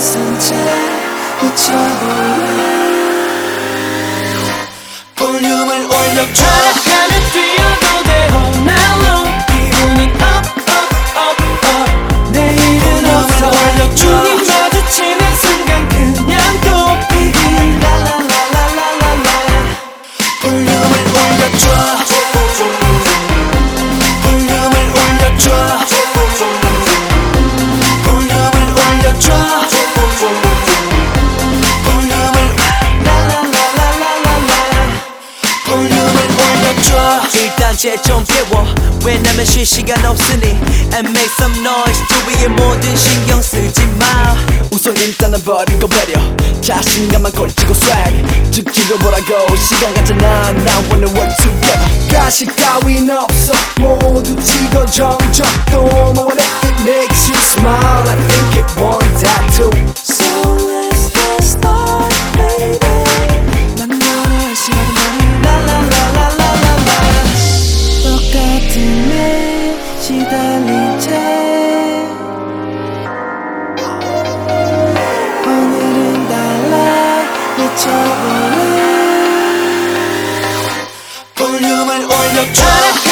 채 미쳐볼래 볼륨을 올려줘 단 쟤좀 깨워 왜냐면 쉴 시간 없으니 And make some noise 주위에 모든 신경 쓰지 마 우선 일단은 버리고 배려 자신감만 걸치고 swag 즉지로 보라고 시간 가잖아 Now wanna work together 가식 따윈 없어 모두 찍어 정적 또 뭐래 It makes you smile I think it one tattoo 내 시달린 채 오늘은 달라 미쳐볼래 볼륨을 올려줘